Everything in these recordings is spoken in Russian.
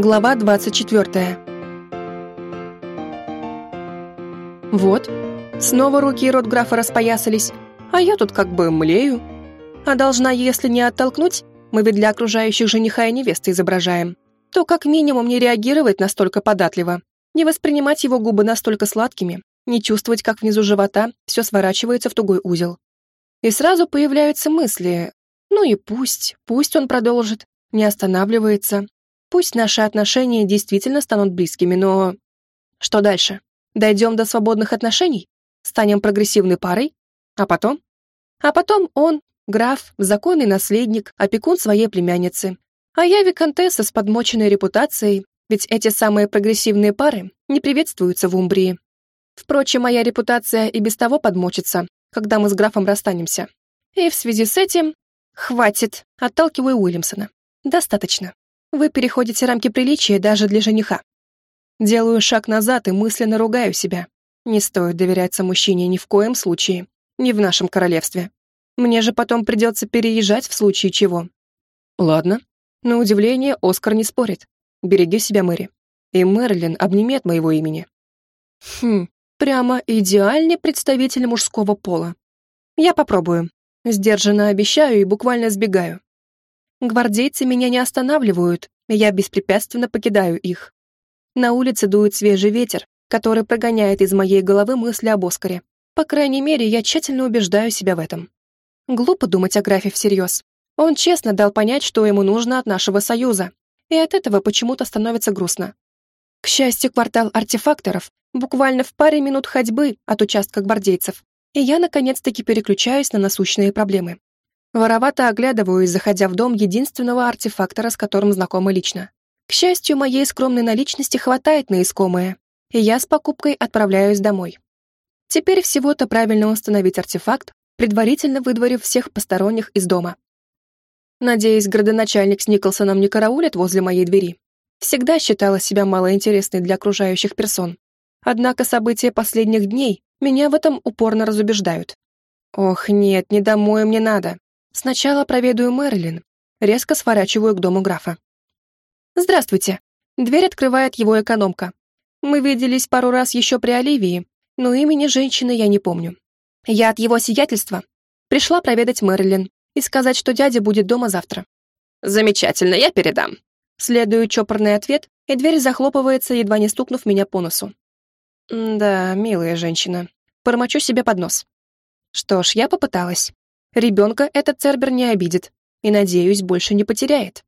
Глава 24. Вот, снова руки и рот графа распоясались, а я тут как бы млею. А должна, если не оттолкнуть, мы ведь для окружающих жениха и невесты изображаем, то как минимум не реагировать настолько податливо, не воспринимать его губы настолько сладкими, не чувствовать, как внизу живота все сворачивается в тугой узел. И сразу появляются мысли, ну и пусть, пусть он продолжит, не останавливается, Пусть наши отношения действительно станут близкими, но... Что дальше? Дойдем до свободных отношений? Станем прогрессивной парой? А потом? А потом он, граф, законный наследник, опекун своей племянницы. А я виконтесса с подмоченной репутацией, ведь эти самые прогрессивные пары не приветствуются в Умбрии. Впрочем, моя репутация и без того подмочится, когда мы с графом расстанемся. И в связи с этим... Хватит, отталкиваю Уильямсона. Достаточно. Вы переходите рамки приличия даже для жениха. Делаю шаг назад и мысленно ругаю себя. Не стоит доверяться мужчине ни в коем случае, ни в нашем королевстве. Мне же потом придется переезжать в случае чего. Ладно. На удивление, Оскар не спорит. Береги себя, Мэри. И Мерлин обнимет моего имени. Хм, прямо идеальный представитель мужского пола. Я попробую. Сдержанно обещаю и буквально сбегаю. Гвардейцы меня не останавливают, и я беспрепятственно покидаю их. На улице дует свежий ветер, который прогоняет из моей головы мысли об Оскаре. По крайней мере, я тщательно убеждаю себя в этом. Глупо думать о графе всерьез. Он честно дал понять, что ему нужно от нашего союза, и от этого почему-то становится грустно. К счастью, квартал артефакторов буквально в паре минут ходьбы от участка гвардейцев, и я наконец-таки переключаюсь на насущные проблемы. Воровато оглядываюсь, заходя в дом единственного артефактора, с которым знакома лично. К счастью, моей скромной наличности хватает на искомое, и я с покупкой отправляюсь домой. Теперь всего-то правильно установить артефакт, предварительно выдворив всех посторонних из дома. Надеюсь, градоначальник с Николсоном не караулит возле моей двери. Всегда считала себя малоинтересной для окружающих персон. Однако события последних дней меня в этом упорно разубеждают. Ох, нет, не домой мне надо. Сначала проведаю Мэрилин. Резко сворачиваю к дому графа. «Здравствуйте». Дверь открывает его экономка. Мы виделись пару раз еще при Оливии, но имени женщины я не помню. Я от его сиятельства. Пришла проведать Мэрилин и сказать, что дядя будет дома завтра. «Замечательно, я передам». Следую чопорный ответ, и дверь захлопывается, едва не стукнув меня по носу. Да, милая женщина. Промочу себе под нос. Что ж, я попыталась. Ребенка этот Цербер не обидит и, надеюсь, больше не потеряет.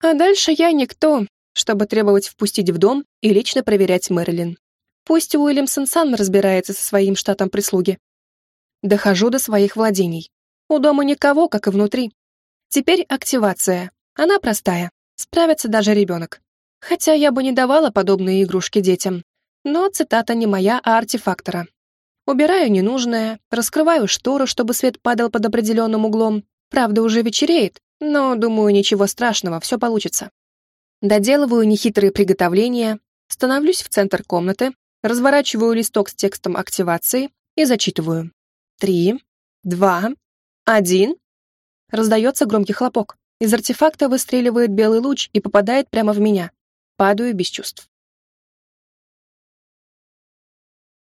А дальше я никто, чтобы требовать впустить в дом и лично проверять Мэрилин. Пусть Уильямсон сам разбирается со своим штатом прислуги. Дохожу до своих владений. У дома никого, как и внутри. Теперь активация. Она простая. Справится даже ребенок. Хотя я бы не давала подобные игрушки детям. Но цитата не моя, а артефактора. Убираю ненужное, раскрываю шторы, чтобы свет падал под определенным углом. Правда, уже вечереет, но, думаю, ничего страшного, все получится. Доделываю нехитрые приготовления, становлюсь в центр комнаты, разворачиваю листок с текстом активации и зачитываю. Три, два, один. Раздается громкий хлопок. Из артефакта выстреливает белый луч и попадает прямо в меня. Падаю без чувств.